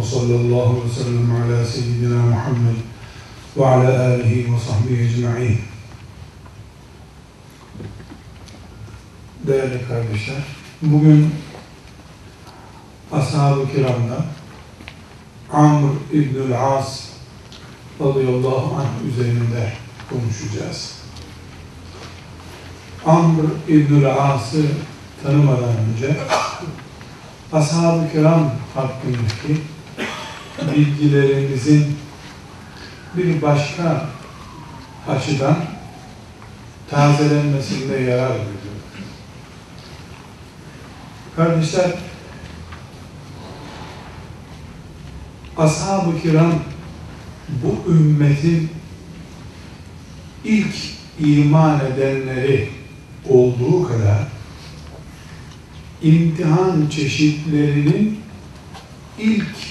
Ve sallallahu ve sellem ala seyyidina Muhammed ve ala alihi ve sahbihi ecma'in. Değerli kardeşler, bugün Ashab-ı Kiram'da Amr İbnül As radıyallahu anh üzerinde konuşacağız. Amr İbnül As'ı tanımadan önce Ashab-ı Kiram hakkındaki bilgilerimizin bir başka açıdan tazelenmesinde yarar görüyorum. Kardeşler, Ashab-ı Kiram bu ümmetin ilk iman edenleri olduğu kadar imtihan çeşitlerinin ilk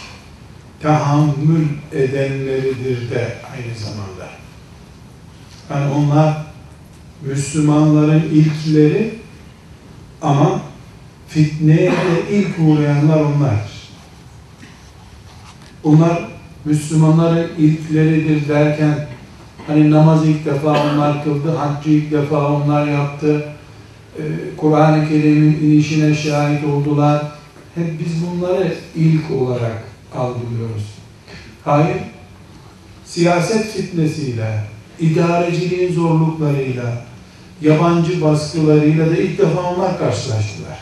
tahammül edenleridir de aynı zamanda. Yani onlar Müslümanların ilkleri ama fitneye ilk uğrayanlar onlardır. Onlar Müslümanların ilkleridir derken hani namaz ilk defa onlar kıldı, haccı ilk defa onlar yaptı, ee, Kur'an-ı Kerim'in inişine şahit oldular. Hep biz bunları ilk olarak algılıyoruz. Hayır, siyaset fitnesiyle, idareciliğin zorluklarıyla, yabancı baskılarıyla da ilk defa onlar karşılaştılar.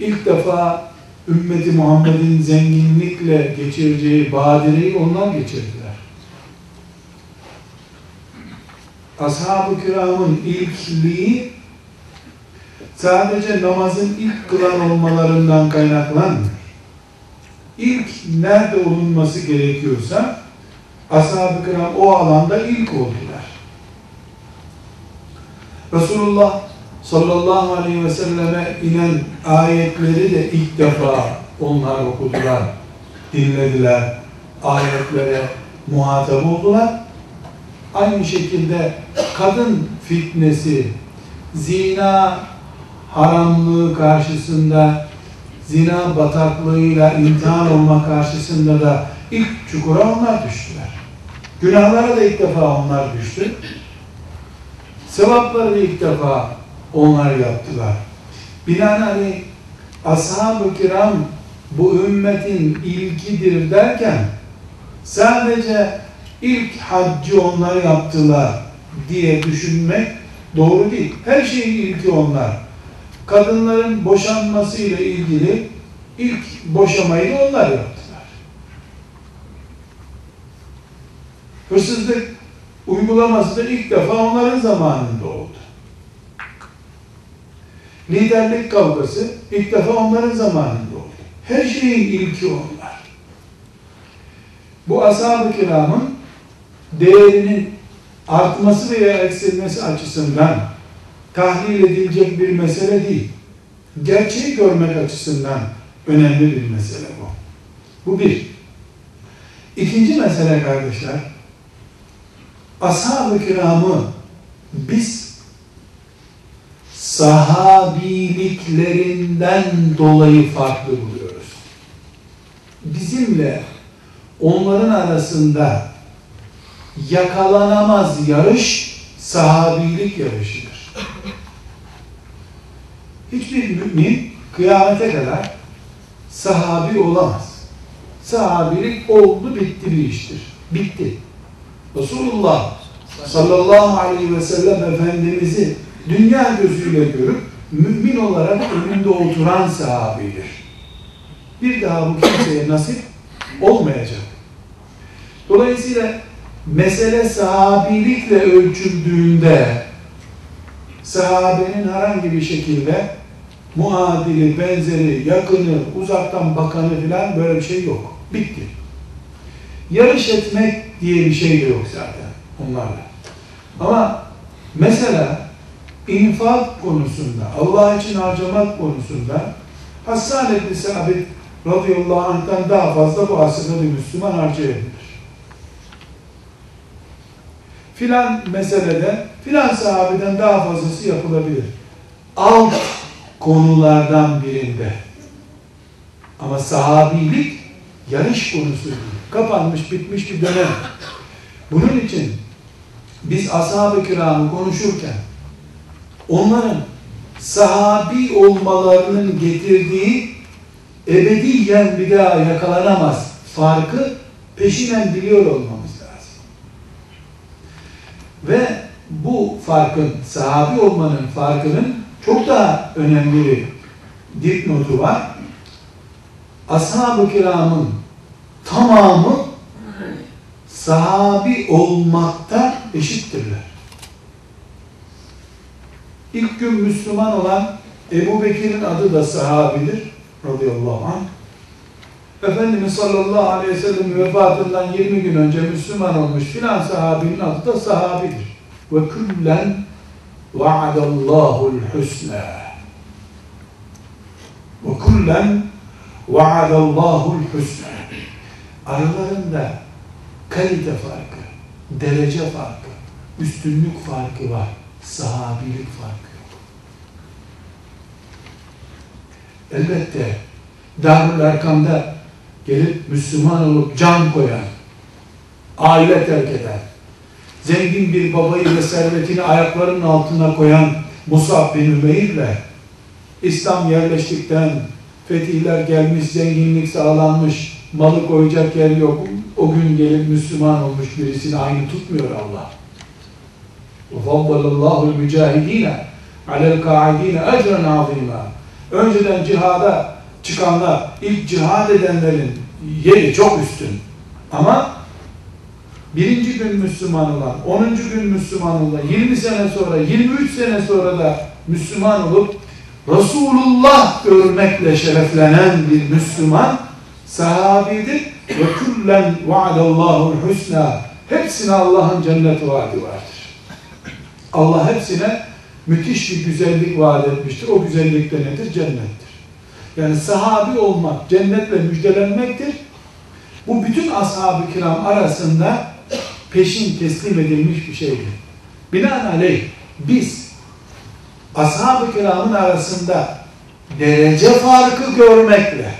İlk defa ümmeti Muhammed'in zenginlikle geçireceği badireyi onlar geçirdiler. Ashab-ı kiramın ilkliği sadece namazın ilk kılan olmalarından kaynaklanmıyor. İlk nerede olunması gerekiyorsa ashab-ı kiram o alanda ilk oldular. Resulullah sallallahu aleyhi ve selleme inen ayetleri de ilk defa onlar okudular, dinlediler, ayetlere muhatap oldular. Aynı şekilde kadın fitnesi, zina haramlığı karşısında, zina bataklığıyla imtihan olma karşısında da ilk çukura onlar düştüler. Günahlara da ilk defa onlar düştü. Sevapları da ilk defa onlar yaptılar. Binaenaleyh ashab-ı kiram bu ümmetin ilkidir derken sadece ilk haccı onlar yaptılar diye düşünmek doğru değil. Her şeyin ilki onlar. Kadınların boşanması ile ilgili ilk boşamayı onlar yaptılar. Hırsızlık uygulaması da ilk defa onların zamanında oldu. Liderlik kavgası ilk defa onların zamanında oldu. Her şeyin ilki onlar. Bu ashab-ı kiramın değerinin artması veya eksilmesi açısından tahlil edilecek bir mesele değil. Gerçeği görmek açısından önemli bir mesele bu. Bu bir. İkinci mesele kardeşler, ashab-ı kiramı biz sahabiliklerinden dolayı farklı buluyoruz. Bizimle onların arasında yakalanamaz yarış sahabilik yarışıdır. Hiçbir mümin kıyamete kadar sahabi olamaz. Sahabilik oldu bitti bir iştir. Bitti. Resulullah sallallahu aleyhi ve sellem Efendimiz'i dünya gözüyle görüp mümin olarak önünde oturan sahabidir. Bir daha bu kimseye nasip olmayacak. Dolayısıyla mesele sahabilikle ölçüldüğünde sahabenin herhangi bir şekilde muadili, benzeri, yakını, uzaktan bakanı filan böyle bir şey yok. Bitti. Yarış etmek diye bir şey de yok zaten onlarla. Ama mesela infak konusunda, Allah için harcamak konusunda Hassan ibn Sabit radıyallahu anh'tan daha fazla bu asırda bir Müslüman harcayabilir. Filan meselede filan sahabeden daha fazlası yapılabilir. alt konulardan birinde. Ama sahabilik yarış konusu değil. Kapanmış, bitmiş bir dönem. Bunun için biz ashab-ı kiramı konuşurken onların sahabi olmalarının getirdiği ebediyen bir daha yakalanamaz farkı peşinen biliyor olmamız. Ve bu farkın, sahabi olmanın farkının çok daha önemli bir dipnotu var. Ashab-ı kiramın tamamı sahabi olmakta eşittirler. İlk gün Müslüman olan Ebu Bekir'in adı da sahabidir radıyallahu anh. Efendimiz sallallahu aleyhi ve sellem vefatından 20 gün önce Müslüman olmuş filan sahabinin adı da sahabidir. Ve küllen vaadallahu'l husna. Ve küllen vaadallahu'l husna. Aralarında kalite farkı, derece farkı, üstünlük farkı var. Sahabilik farkı yok. Elbette Darül Erkam'da gelip Müslüman olup can koyan, aile terk eden, zengin bir babayı ve servetini ayaklarının altına koyan Musab bin Ümeyr'le İslam yerleştikten, fetihler gelmiş, zenginlik sağlanmış, malı koyacak yer yok. O gün gelip Müslüman olmuş birisini aynı tutmuyor Allah. وَفَضَّلَ اللّٰهُ الْمُجَاهِد۪ينَ عَلَى الْقَاعِد۪ينَ اَجْرًا عَظِيمًا Önceden cihada çıkanlar, ilk cihad edenlerin yeri çok üstün. Ama birinci gün Müslüman olan, onuncu gün Müslüman olan, 20 sene sonra, 23 sene sonra da Müslüman olup Resulullah görmekle şereflenen bir Müslüman sahabidir ve küllen vaadallahu'l husna hepsine Allah'ın cennet vaadi vardır. Allah hepsine müthiş bir güzellik vaat etmiştir. O güzellik de nedir? Cennettir. Yani sahabi olmak cennetle müjdelenmektir. Bu bütün ashab-ı kiram arasında peşin teslim edilmiş bir şeydir. Binaenaleyh biz ashab-ı kiramın arasında derece farkı görmekle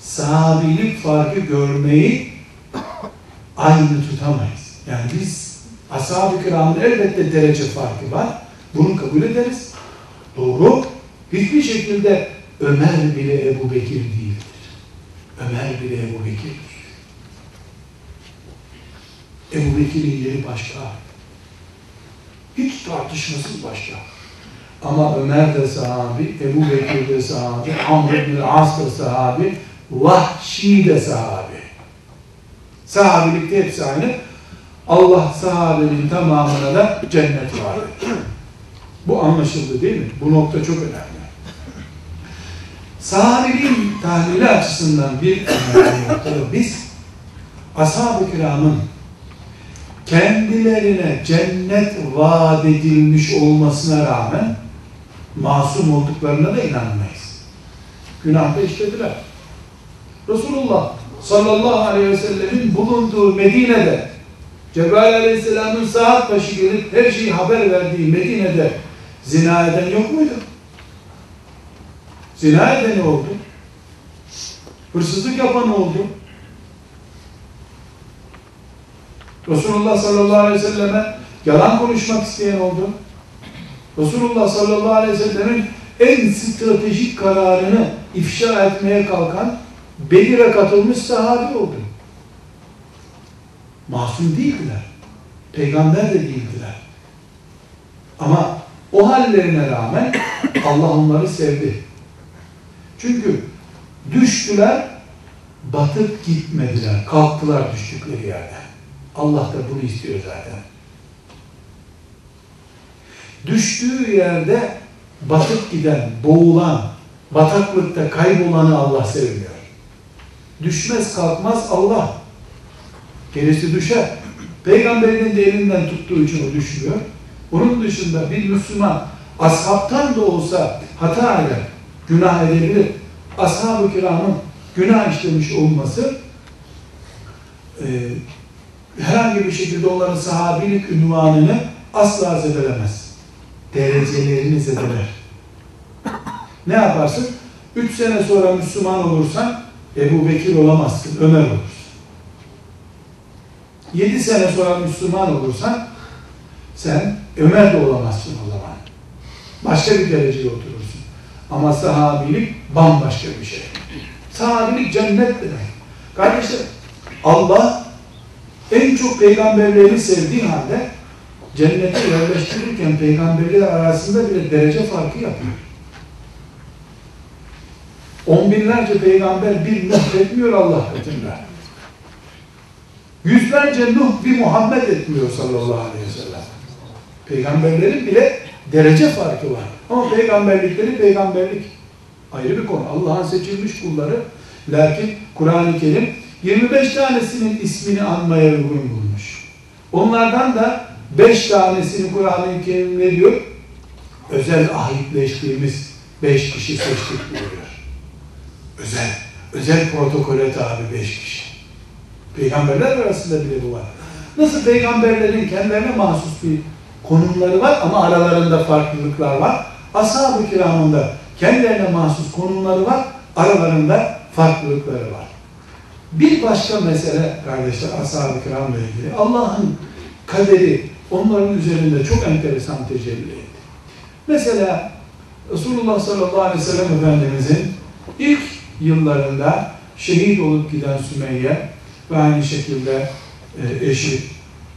sahabilik farkı görmeyi aynı tutamayız. Yani biz ashab-ı kiramın elbette derece farkı var. Bunu kabul ederiz. Doğru. Hiçbir şekilde Ömer bile Ebu Bekir değildir. Ömer bile Ebu Bekir. Ebu Bekir'in yeri başka. Hiç tartışmasız başka. Ama Ömer de sahabi, Ebu Bekir de sahabi, Amr ibn As da sahabi, Vahşi de sahabi. Sahabilikte hepsi aynı. Allah sahabenin tamamına da cennet var. Bu anlaşıldı değil mi? Bu nokta çok önemli. Sahabeliğin tahlili açısından bir noktada biz ashab-ı kiramın kendilerine cennet vaat edilmiş olmasına rağmen masum olduklarına da inanmayız. Günahda işlediler. Resulullah sallallahu aleyhi ve sellemin bulunduğu Medine'de Cebrail aleyhisselamın saat başı gelip her şeyi haber verdiği Medine'de zina eden yok muydu? Zina edeni oldu. Hırsızlık yapan oldu. Resulullah sallallahu aleyhi ve selleme yalan konuşmak isteyen oldu. Resulullah sallallahu aleyhi ve sellemin en stratejik kararını ifşa etmeye kalkan Bedir'e katılmış sahabi oldu. Masum değildiler. Peygamber de değildiler. Ama o hallerine rağmen Allah onları sevdi. Çünkü düştüler, batıp gitmediler. Kalktılar düştükleri yerden. Allah da bunu istiyor zaten. Düştüğü yerde batıp giden, boğulan, bataklıkta kaybolanı Allah sevmiyor. Düşmez kalkmaz Allah. Gerisi düşer. Peygamberinin de elinden tuttuğu için o düşmüyor. Onun dışında bir Müslüman ashabtan da olsa hata eder, günah edebilir. Ashab-ı kiramın günah işlemiş olması e, herhangi bir şekilde onların sahabilik ünvanını asla zedelemez. derecelerini zedeler. Ne yaparsın? Üç sene sonra Müslüman olursan Ebu Bekir olamazsın, Ömer olursun. Yedi sene sonra Müslüman olursan sen Ömer de olamazsın o zaman. Başka bir dereceye oturursun. Ama sahabilik bambaşka bir şey. Sahabilik cennet demek. Kardeşler Allah en çok peygamberleri sevdiği halde cennete yerleştirirken peygamberler arasında bile derece farkı yapıyor. On binlerce peygamber bir Nuh etmiyor Allah katında. Yüzlerce Nuh bir Muhammed etmiyor sallallahu aleyhi ve sellem. Peygamberlerin bile derece farkı var. Ama peygamberlikleri peygamberlik ayrı bir konu. Allah'ın seçilmiş kulları. Lakin Kur'an-ı Kerim 25 tanesinin ismini anmaya uygun bulmuş. Onlardan da 5 tanesini Kur'an-ı Kerim ne diyor? Özel ahitleştiğimiz 5 kişi seçtik diyor. Özel, özel protokole tabi 5 kişi. Peygamberler arasında bile bu var. Nasıl peygamberlerin kendilerine mahsus bir konumları var ama aralarında farklılıklar var. Ashab-ı kiramın da kendilerine mahsus konumları var, aralarında farklılıkları var. Bir başka mesele kardeşler ashab-ı kiramla ilgili. Allah'ın kaderi onların üzerinde çok enteresan tecelli etti. Mesela Resulullah sallallahu aleyhi ve sellem Efendimizin ilk yıllarında şehit olup giden Sümeyye ve aynı şekilde e, eşi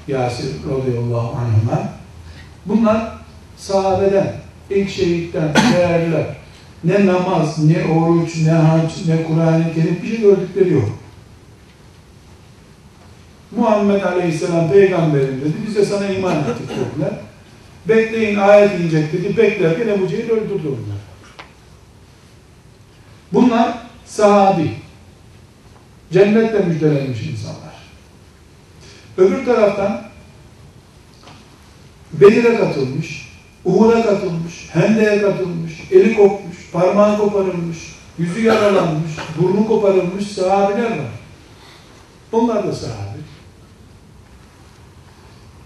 Yasir radıyallahu anh'a bunlar sahabeden, ilk şehitten değerliler. Ne namaz, ne oruç, ne hac, ne Kur'an-ı Kerim bir şey gördükleri yok. Muhammed Aleyhisselam peygamberim dedi. Biz de sana iman ettik dediler. Bekleyin ayet inecek dedi. Beklerken Ebu Cehil öldürdü onlar. Bunlar sahabi. Cennetle müjdelenmiş insanlar. Öbür taraftan Bedir'e katılmış, Uhud'a katılmış, Hende'ye katılmış, eli kopmuş, parmağı koparılmış, yüzü yaralanmış, burnu koparılmış sahabiler var. Onlar da sahabi.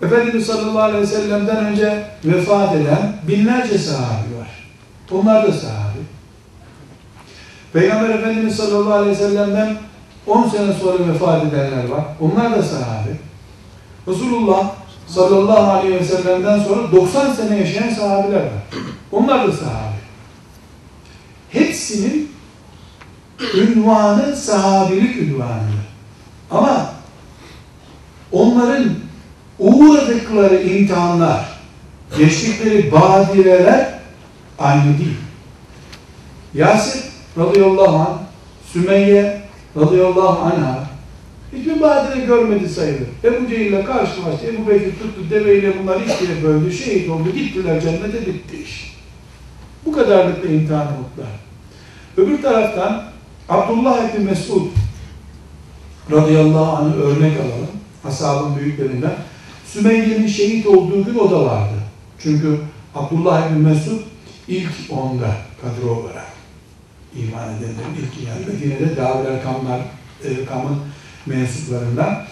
Efendimiz sallallahu aleyhi ve sellem'den önce vefat eden binlerce sahabi var. Onlar da sahabi. Peygamber Efendimiz sallallahu aleyhi ve sellem'den 10 sene sonra vefat edenler var. Onlar da sahabi. Resulullah sallallahu aleyhi ve sellem'den sonra 90 sene yaşayan sahabiler var. Onlar da sahabi. Hepsinin ünvanı sahabilik ünvanıdır. Ama onların uğradıkları imtihanlar, geçtikleri badireler aynı değil. Yasir radıyallahu anh, Sümeyye radıyallahu anh'a hiçbir badire görmedi sayılır. Ebu Cehil'le karşılaştı. Ebu Bekir tuttu deveyle bunlar ikiye böldü. Şehit oldu. Gittiler cennete bitti iş. Bu kadarlıkla imtihan oldular. Öbür taraftan Abdullah ibn Mesud radıyallahu anh'ı örnek alalım. Ashabın büyüklerinden. Sümeyye'nin şehit olduğu gün o da vardı. Çünkü Abdullah ibn Mesud ilk onda kadro olarak iman edenlerin ilk yani Medine'de Davul Erkamlar, Erkam'ın mensuplarından.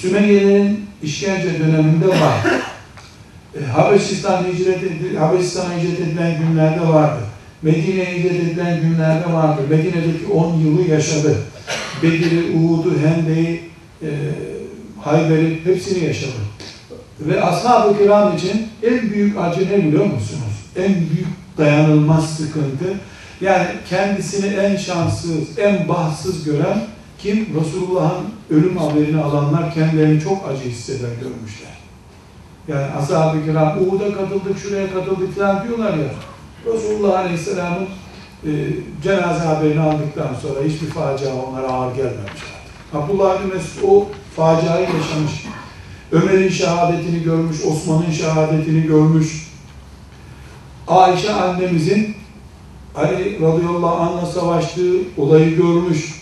Sümeyye'nin işkence döneminde var. E, Habeşistan hicret edildi, Habeşistan'a hicret edilen günlerde vardı. Medine'ye hicret edilen günlerde vardı. Medine'deki 10 yılı yaşadı. Bedir'i, Uhud'u, Hende'yi, e, Hayber'i hepsini yaşadı. Ve ashab-ı kiram için en büyük acı ne biliyor musunuz? En büyük dayanılmaz sıkıntı. Yani kendisini en şanssız, en bahtsız gören kim? Resulullah'ın ölüm haberini alanlar kendilerini çok acı hisseder görmüşler. Yani ashab-ı kiram Uhud'a katıldık, şuraya katıldık falan diyorlar ya. Resulullah Aleyhisselam'ın e, cenaze haberini aldıktan sonra hiçbir facia onlara ağır gelmemiş. Abdullah bin Mesud o faciayı yaşamış. Ömer'in şehadetini görmüş, Osman'ın şehadetini görmüş. Ayşe annemizin Ali radıyallahu anh'la savaştığı olayı görmüş.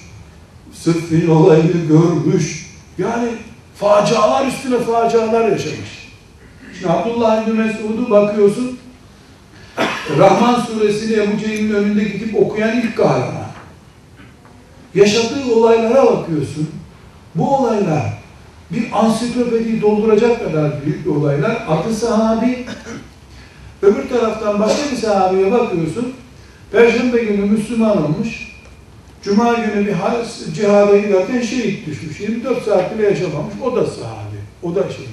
Sıffin olayını görmüş. Yani facialar üstüne facialar yaşamış. Şimdi Abdullah bin Mesud'u bakıyorsun, Rahman suresini Ebu Cehil'in önünde gidip okuyan ilk kahraman. Yaşadığı olaylara bakıyorsun. Bu olaylar bir ansiklopediyi dolduracak kadar büyük olaylar. Adı sahabi Öbür taraftan başka bir sahabeye bakıyorsun. Perşembe günü Müslüman olmuş. Cuma günü bir cihada giderken şehit düşmüş. 24 saat bile yaşamamış. O da sahabi. O da şehit.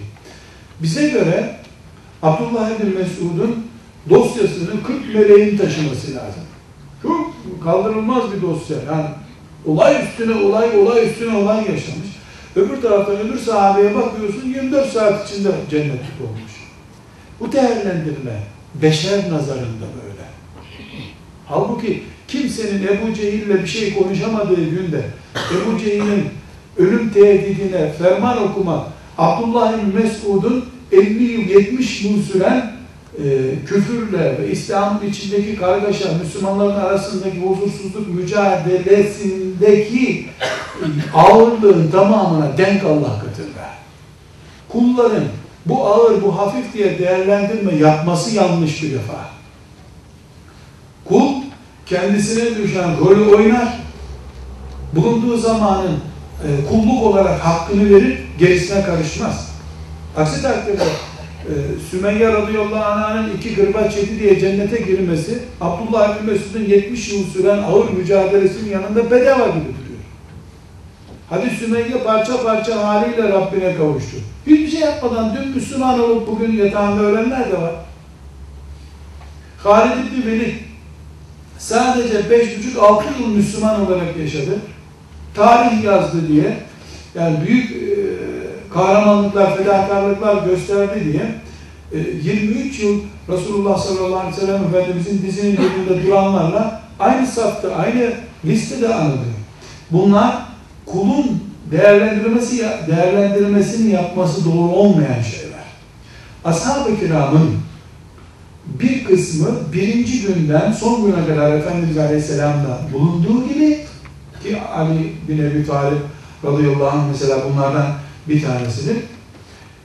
Bize göre Abdullah bin Mesud'un dosyasını 40 meleğin taşıması lazım. Çok kaldırılmaz bir dosya. Yani olay üstüne olay, olay üstüne olay yaşamış. Öbür taraftan öbür sahabeye bakıyorsun 24 saat içinde cennetlik olmuş. Bu değerlendirme beşer nazarında böyle. Halbuki kimsenin Ebu Cehil'le bir şey konuşamadığı günde Ebu Cehil'in ölüm tehdidine ferman okuma Abdullah bin Mesud'un 50 yıl 70 yıl süren e, küfürle ve İslam'ın içindeki kargaşa, Müslümanların arasındaki huzursuzluk mücadelesindeki ağırlığın tamamına denk Allah katında. Kulların bu ağır, bu hafif diye değerlendirme yapması yanlış bir defa. Kendisine düşen rolü oynar, bulunduğu zamanın e, kulluk olarak hakkını verir, gerisine karışmaz. Aksi takdirde e, Sümeyye radıyallahu anh'ın iki gırbaç yedi diye cennete girmesi Abdullah bin Mesud'un 70 yıl süren ağır mücadelesinin yanında bedava gibi duruyor. Hadi Sümeyye parça parça haliyle Rabbine kavuştu. Hiçbir şey yapmadan dün Müslüman olup bugün yatağında ölenler de var. Halid İbni Velid sadece 5,5-6 yıl Müslüman olarak yaşadı. Tarih yazdı diye yani büyük e, kahramanlıklar, fedakarlıklar gösterdi diye 23 e, yıl Resulullah sallallahu aleyhi ve sellem Efendimizin dizinin dibinde duranlarla aynı safta, aynı listede anılıyor. Bunlar kulun değerlendirmesi değerlendirmesini yapması doğru olmayan şeyler. Ashab-ı kiramın bir kısmı birinci günden son güne kadar Efendimiz Aleyhisselam'da bulunduğu gibi ki Ali bin Ebi Talib radıyallahu anh mesela bunlardan bir tanesidir.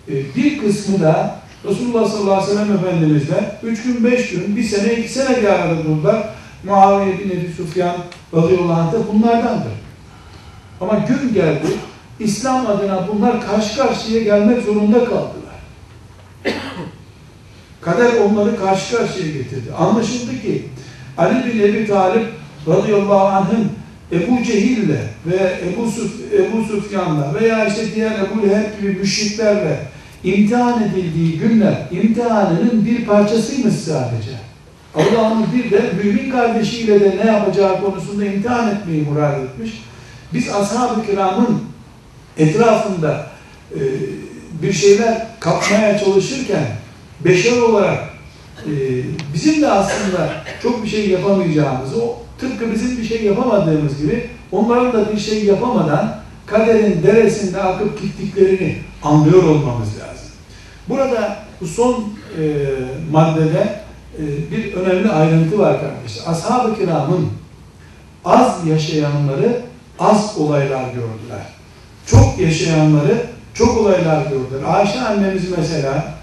Ee, bir kısmı da Resulullah sallallahu aleyhi ve sellem Efendimizle üç gün, beş gün, bir sene, iki sene bir arada durdular. Muaviye bin Ebi Sufyan radıyallahu anh da bunlardandır. Ama gün geldi, İslam adına bunlar karşı karşıya gelmek zorunda kaldılar. Kader onları karşı karşıya getirdi. Anlaşıldı ki Ali bin Ebi Talip radıyallahu anh'ın Ebu Cehil'le ve Ebu, Suf, Ebu Sufyan'la veya işte diğer Ebu Leheb gibi müşriklerle imtihan edildiği günler imtihanının bir parçasıymış sadece. Allah'ın bir de mümin kardeşiyle de ne yapacağı konusunda imtihan etmeyi murad etmiş. Biz ashab-ı kiramın etrafında e, bir şeyler kapmaya çalışırken beşer olarak e, bizim de aslında çok bir şey yapamayacağımız, o tıpkı bizim bir şey yapamadığımız gibi onların da bir şey yapamadan kaderin deresinde akıp gittiklerini anlıyor olmamız lazım. Burada bu son e, maddede e, bir önemli ayrıntı var kardeşler. Ashab-ı kiramın az yaşayanları az olaylar gördüler. Çok yaşayanları çok olaylar gördüler. Ayşe annemiz mesela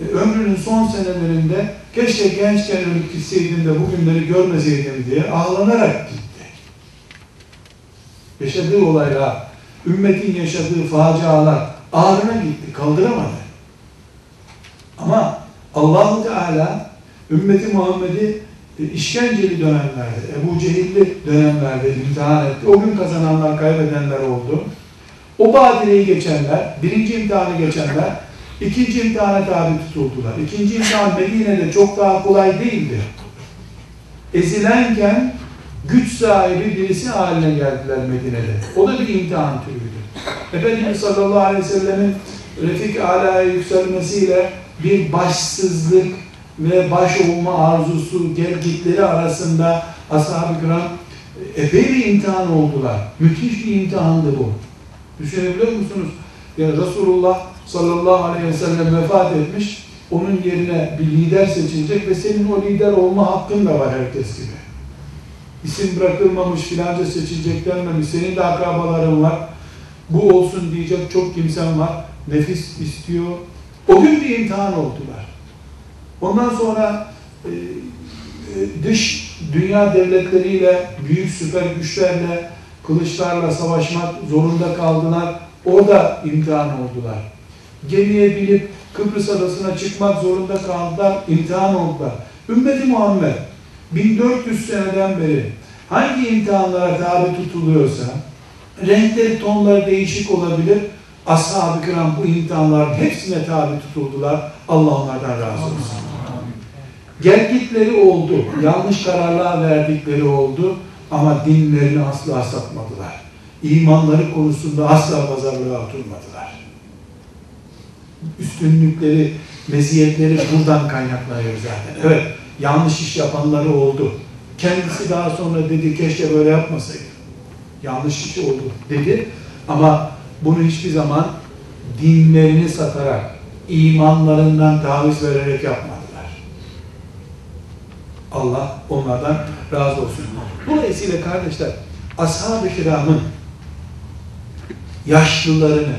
e, ömrünün son senelerinde keşke gençken ölüp gitseydim de bugünleri görmeseydim diye ağlanarak gitti. Yaşadığı olaylar, ümmetin yaşadığı facialar ağrına gitti, kaldıramadı. Ama Allahu Teala ümmeti Muhammed'i e, işkenceli dönemlerde, Ebu Cehilli dönemlerde imtihan etti. O gün kazananlar, kaybedenler oldu. O badireyi geçenler, birinci imtihanı geçenler, ikinci imtihana tabi tutuldular. İkinci imtihan Medine'de çok daha kolay değildi. Ezilenken güç sahibi birisi haline geldiler Medine'de. O da bir imtihan türüydü. Efendimiz sallallahu aleyhi ve sellemin refik alaya yükselmesiyle bir başsızlık ve baş olma arzusu, gelgitleri arasında ashab-ı kiram epey bir imtihan oldular. Müthiş bir imtihandı bu. Düşünebiliyor musunuz? Yani Resulullah sallallahu aleyhi ve sellem vefat etmiş, onun yerine bir lider seçilecek ve senin o lider olma hakkın da var herkes gibi. İsim bırakılmamış, filanca seçilecek denmemiş, senin de akrabaların var. Bu olsun diyecek çok kimsen var. Nefis istiyor. O gün bir imtihan oldular. Ondan sonra e, e, dış dünya devletleriyle, büyük süper güçlerle, kılıçlarla savaşmak zorunda kaldılar. Orada imtihan oldular. Gemiye binip Kıbrıs adasına çıkmak zorunda kaldılar, imtihan oldular. Ümmeti Muhammed 1400 seneden beri hangi imtihanlara tabi tutuluyorsa renkleri, tonları değişik olabilir. Ashab-ı kiram bu imtihanların hepsine tabi tutuldular. Allah onlardan razı olsun. Gelgitleri oldu, yanlış kararlar verdikleri oldu ama dinlerini asla satmadılar. İmanları konusunda asla pazarlığa oturmadılar. Üstünlükleri, meziyetleri buradan kaynaklanıyor zaten. Evet, yanlış iş yapanları oldu. Kendisi daha sonra dedi keşke böyle yapmasaydı. Yanlış iş oldu dedi. Ama bunu hiçbir zaman dinlerini satarak, imanlarından taviz vererek yapmadılar. Allah onlardan razı olsun. Dolayısıyla kardeşler, ashab-ı kiramın yaşlılarını,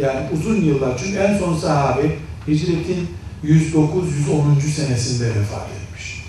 yani uzun yıllar, çünkü en son sahabi hicretin 109-110. senesinde vefat etmiş.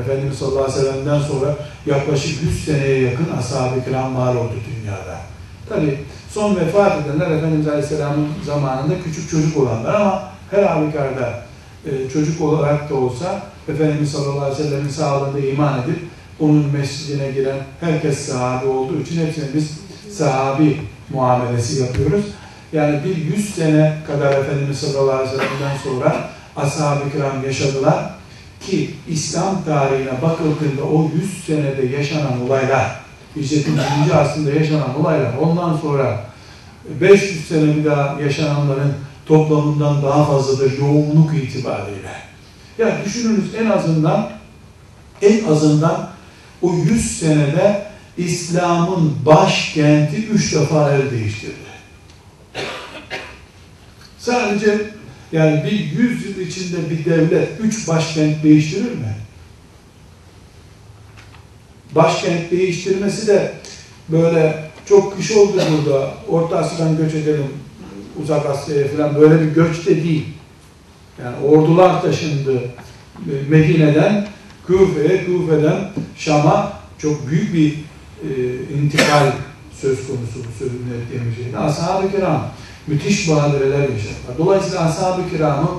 Efendimiz sallallahu aleyhi ve sellem'den sonra yaklaşık 100 seneye yakın ashab-ı kiram var oldu dünyada. Tabi son vefat edenler Efendimiz Aleyhisselam'ın zamanında küçük çocuk olanlar ama her halükarda e, çocuk olarak da olsa Efendimiz sallallahu aleyhi ve sellem'in sağlığında iman edip onun mescidine giren herkes sahabi olduğu için hepsine biz sahabi muamelesi yapıyoruz. Yani bir yüz sene kadar Efendimiz sallallahu aleyhi ve sonra ashab-ı kiram yaşadılar ki İslam tarihine bakıldığında o yüz senede yaşanan olaylar, Hicretin 1. asrında yaşanan olaylar ondan sonra 500 sene bir daha yaşananların toplamından daha fazladır yoğunluk itibariyle. Ya düşününüz en azından en azından o 100 senede İslam'ın başkenti üç defa el değiştirdi. Sadece yani bir yüz yıl içinde bir devlet üç başkent değiştirir mi? Başkent değiştirmesi de böyle çok kış oldu burada. Orta Asya'dan göç edelim, uzak Asya'ya falan böyle bir göç de değil. Yani ordular taşındı Medine'den Küfe'ye, Küfe'den Şam'a çok büyük bir e, intikal söz konusu bu sözün ettiğimiz şeyde. Ashab-ı kiram müthiş badireler yaşadılar. Dolayısıyla ashab-ı kiramı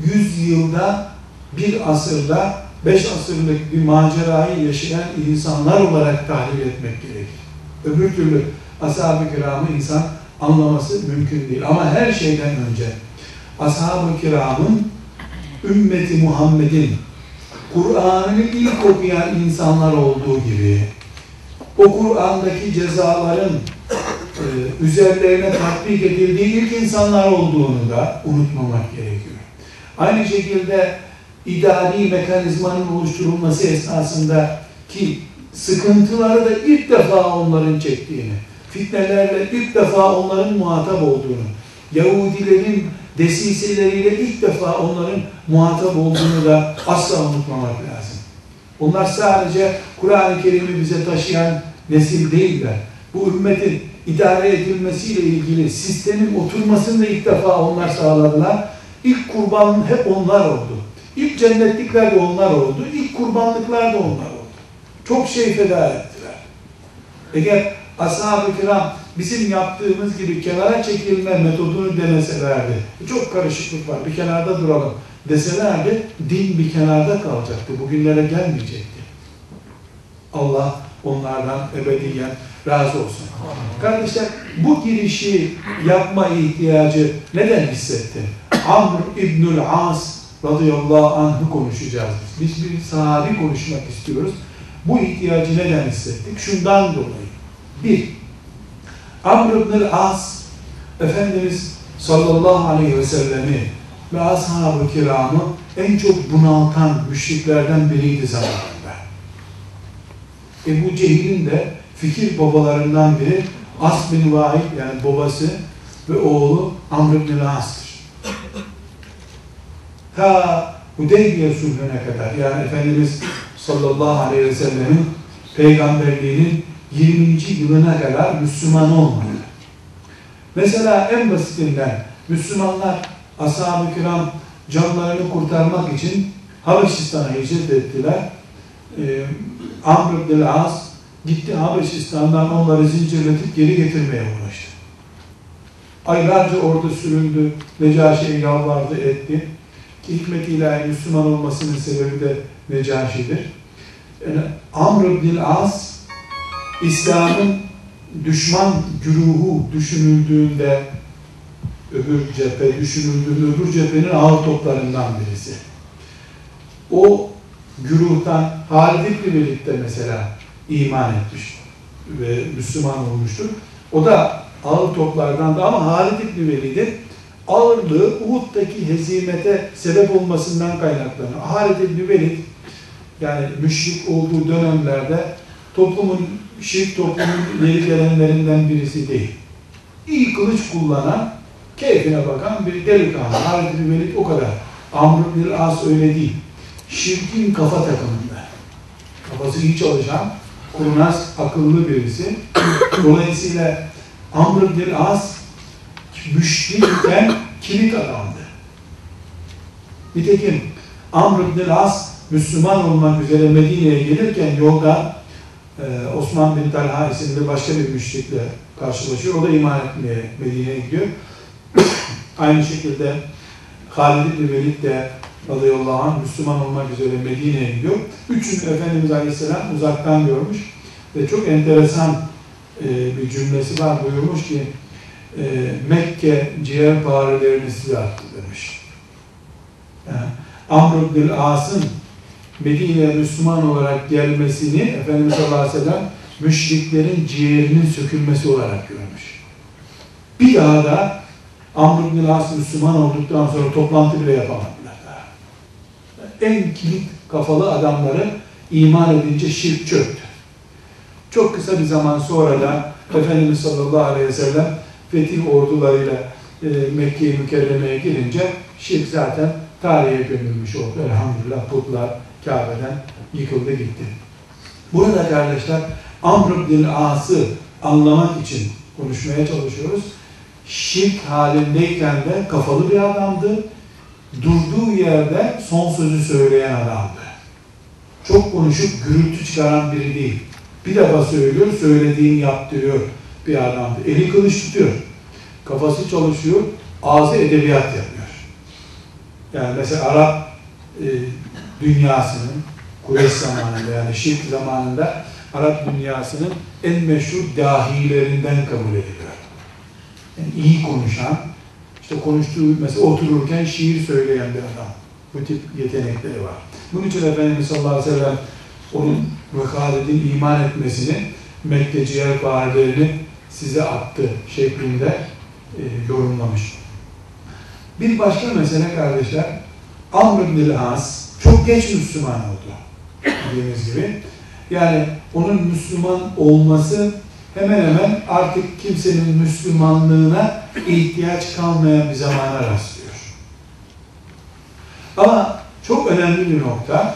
100 yılda bir asırda beş asırlık bir macerayı yaşayan insanlar olarak tahlil etmek gerekir. Öbür türlü ashab-ı kiramı insan anlaması mümkün değil. Ama her şeyden önce ashab-ı kiramın ümmeti Muhammed'in Kur'an'ı ilk okuyan insanlar olduğu gibi o Kur'an'daki cezaların e, üzerlerine tatbik edildiği ilk insanlar olduğunu da unutmamak gerekiyor. Aynı şekilde idari mekanizmanın oluşturulması esnasında ki sıkıntıları da ilk defa onların çektiğini, fitnelerle ilk defa onların muhatap olduğunu, Yahudilerin desiseleriyle ilk defa onların muhatap olduğunu da asla unutmamak lazım. Onlar sadece Kur'an-ı Kerim'i bize taşıyan nesil değiller. Bu ümmetin idare edilmesiyle ilgili sistemin oturmasını da ilk defa onlar sağladılar. İlk kurban hep onlar oldu. İlk cennetlikler de onlar oldu. İlk kurbanlıklar da onlar oldu. Çok şey feda ettiler. Eğer ashab-ı kiram bizim yaptığımız gibi kenara çekilme metodunu deneselerdi, çok karışıklık var, bir kenarda duralım deselerdi, din bir kenarda kalacaktı, bugünlere gelmeyecekti. Allah onlardan ebediyen razı olsun. Kardeşler, bu girişi yapma ihtiyacı neden hissetti? Amr İbnül As radıyallahu anh'ı konuşacağız. Biz bir sahabi konuşmak istiyoruz. Bu ihtiyacı neden hissettik? Şundan dolayı. Bir, Amr ibn As Efendimiz sallallahu aleyhi ve sellemi ve ashab-ı kiramı en çok bunaltan müşriklerden biriydi zamanında. Ebu Cehil'in de fikir babalarından biri As bin Vahid yani babası ve oğlu Amr ibn As'tır. Ta Hudeybiye sulhüne kadar yani Efendimiz sallallahu aleyhi ve sellemin peygamberliğinin 20. yılına kadar Müslüman olmadı. Mesela en basitinden Müslümanlar ashab-ı kiram canlarını kurtarmak için Habeşistan'a hicret ettiler. Ee, Amr ibn As gitti Habeşistan'dan onları zincirletip geri getirmeye uğraştı. Aylarca orada süründü. Necaşi'ye yalvardı etti. Hikmet ilahi Müslüman olmasının sebebi de Necaşi'dir. Yani Amr ibn As İslam'ın düşman güruhu düşünüldüğünde öbür cephe düşünüldüğünde öbür cephenin ağır toplarından birisi. O güruhtan Halid ibn Velid de mesela iman etmiş ve Müslüman olmuştur. O da ağır toplardan da ama Halid ibn Velid'in ağırlığı Uhud'daki hezimete sebep olmasından kaynaklanıyor. Halid ibn Velid yani müşrik olduğu dönemlerde toplumun şirk toplumun ileri gelenlerinden birisi değil. İyi kılıç kullanan, keyfine bakan bir delikanlı. Halid ibn Velid o kadar. Amr ibn As öyle değil. Şirkin kafa takımında. Kafası iyi çalışan, kurnaz, akıllı birisi. Dolayısıyla Amr ibn As müşrikken kilit adamdı. Nitekim Amr ibn As Müslüman olmak üzere Medine'ye gelirken yolda e, Osman bin Talha isimli başka bir müşrikle karşılaşıyor. O da iman etmeye Medine'ye gidiyor. Aynı şekilde Halid bin Velid de radıyallahu anh Müslüman olmak üzere Medine'ye gidiyor. Üçünü Efendimiz Aleyhisselam uzaktan görmüş ve çok enteresan e, bir cümlesi var buyurmuş ki e, Mekke ciğer parelerini size attı demiş. Yani, Amr bin As'ın Medine'ye Müslüman olarak gelmesini Efendimiz sallallahu aleyhi ve sellem müşriklerin ciğerinin sökülmesi olarak görmüş. Bir daha da Amr bin As Müslüman olduktan sonra toplantı bile yapamadılar daha. En kilit kafalı adamları iman edince şirk çöktü. Çok kısa bir zaman sonra da Efendimiz sallallahu aleyhi ve sellem fetih ordularıyla e, Mekke-i Mükerreme'ye girince şirk zaten tarihe gömülmüş oldu. Elhamdülillah putlar Kabe'den yıkıldı gitti. Burada kardeşler Amr bin As'ı anlamak için konuşmaya çalışıyoruz. Şirk halindeyken de kafalı bir adamdı. Durduğu yerde son sözü söyleyen adamdı. Çok konuşup gürültü çıkaran biri değil. Bir defa söylüyor, söylediğini yaptırıyor bir adamdı. Eli kılıç tutuyor. Kafası çalışıyor, ağzı edebiyat yapıyor. Yani mesela Arap e, dünyasının Kureyş zamanında yani şirk zamanında Arap dünyasının en meşhur dahilerinden kabul ediliyor. Yani iyi konuşan, işte konuştuğu mesela otururken şiir söyleyen bir adam. Bu tip yetenekleri var. Bunun için Efendimiz sallallahu aleyhi ve sellem onun ve Halid'in iman etmesini Mekke ciğer bağırlarını size attı şeklinde e, yorumlamış. Bir başka mesele kardeşler, Amr bin As çok geç Müslüman oldu. Dediğimiz gibi. Yani onun Müslüman olması hemen hemen artık kimsenin Müslümanlığına ihtiyaç kalmayan bir zamana rastlıyor. Ama çok önemli bir nokta.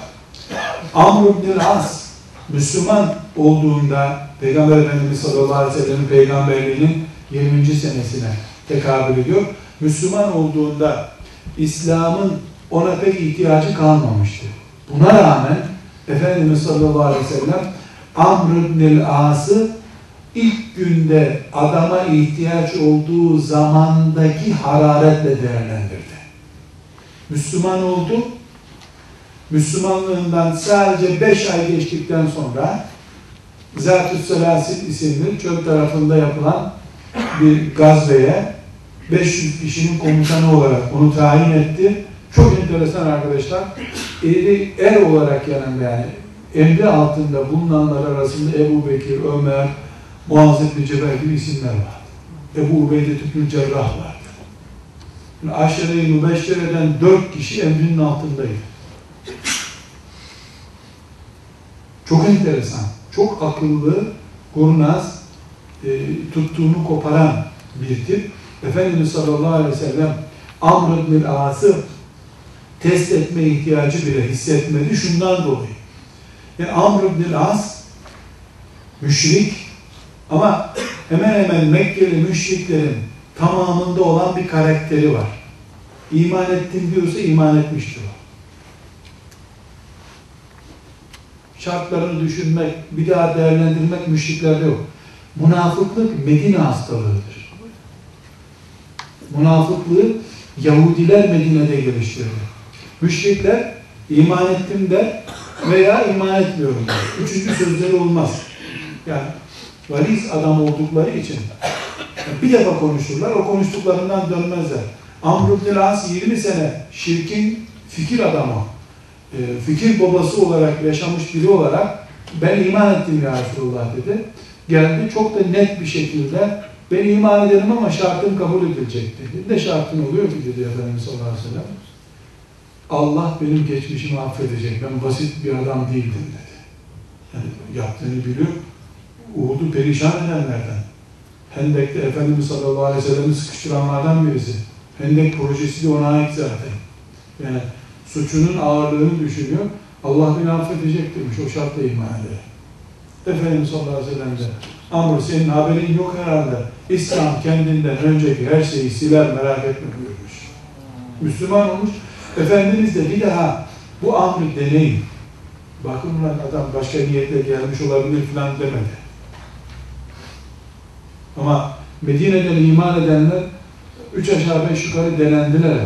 Amr ibn As Müslüman olduğunda Peygamber Efendimiz sallallahu aleyhi ve sellem'in peygamberliğinin 20. senesine tekabül ediyor. Müslüman olduğunda İslam'ın ona pek ihtiyacı kalmamıştı. Buna rağmen Efendimiz sallallahu aleyhi ve sellem Amr ibn As'ı ilk günde adama ihtiyaç olduğu zamandaki hararetle değerlendirdi. Müslüman oldu. Müslümanlığından sadece beş ay geçtikten sonra Zat-ı Selasil isimli çöl tarafında yapılan bir gazveye 500 kişinin komutanı olarak onu tayin etti. Çok enteresan arkadaşlar. Eli er olarak yanında yani emri altında bulunanlar arasında Ebu Bekir, Ömer, Muaz ibn Cebel gibi isimler var. Ebu Ubeyde ibn Cerrah vardı. Yani Aşere-i Mübeşşere'den dört kişi emrinin altındaydı. Çok enteresan, çok akıllı, kurnaz, e, tuttuğunu koparan bir tip. Efendimiz sallallahu aleyhi ve sellem Amr ibn As'ı test etme ihtiyacı bile hissetmedi şundan dolayı. Yani Amr ibn As müşrik ama hemen hemen Mekkeli müşriklerin tamamında olan bir karakteri var. İman ettim diyorsa iman etmiştir o. Şartlarını düşünmek, bir daha değerlendirmek müşriklerde yok. Münafıklık Medine hastalığıdır. Münafıklığı Yahudiler Medine'de geliştirdi. Müşrikler iman ettim der veya iman etmiyorum der. Üçüncü sözleri olmaz. Yani valiz adam oldukları için bir defa konuşurlar, o konuştuklarından dönmezler. Amr ibn As 20 sene şirkin fikir adamı, e, fikir babası olarak yaşamış biri olarak ben iman ettim ya Resulullah dedi. Geldi çok da net bir şekilde ben iman ederim ama şartım kabul edilecek dedi. Ne şartın oluyor ki dedi Efendimiz sallallahu aleyhi ve sellem. Allah benim geçmişimi affedecek. Ben basit bir adam değildim dedi. Yani yaptığını biliyor. Uhud'u perişan edenlerden. Hendek'te Efendimiz sallallahu aleyhi ve sellem'i sıkıştıranlardan birisi. Hendek projesi de ona ait zaten. Yani suçunun ağırlığını düşünüyor. Allah beni affedecek demiş. O şartla iman eder. Efendimiz sallallahu aleyhi ve sellem de Amr senin haberin yok herhalde. İslam kendinden önceki her şeyi siler merak etme buyurmuş. Müslüman olmuş. Efendimiz de bir daha bu amrı deneyin. Bakın lan adam başka niyetle gelmiş olabilir falan demedi. Ama Medine'den iman edenler üç aşağı beş yukarı denendiler.